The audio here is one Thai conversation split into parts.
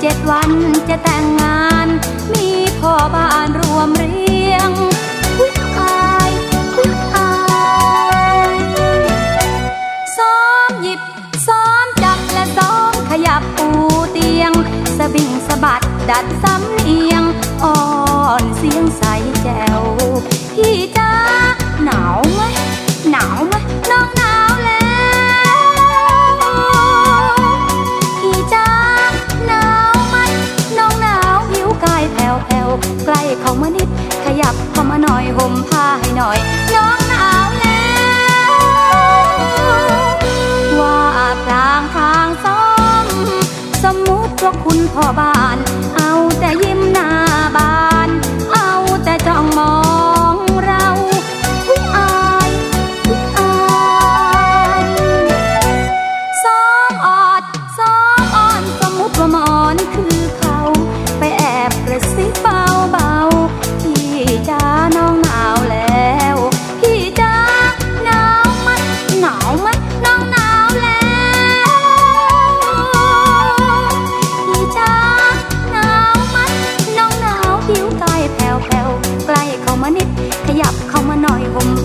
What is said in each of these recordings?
เจ็ดวันจะแต่งงาน มีพ่อบ้านรวมเรียงคุกอายคุกอายซ้อมหยิบซ้อมจับและซ้อมขยับปูเตียงสบิ่งสะบัดดัดซ้ำเอียง อ่อนเสียงใสแจ๋วที่ ห่มผ้าให้หน่อย น้องหนาวแล้วว่าพลางทางซ้อม สมมุติว่าคุณพ่อบ้าน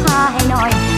hà nói.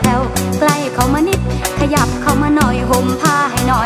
แผ่วใกล้เขามานิด ขยับเขามาหน่อยห่มผ้าให้หน่อย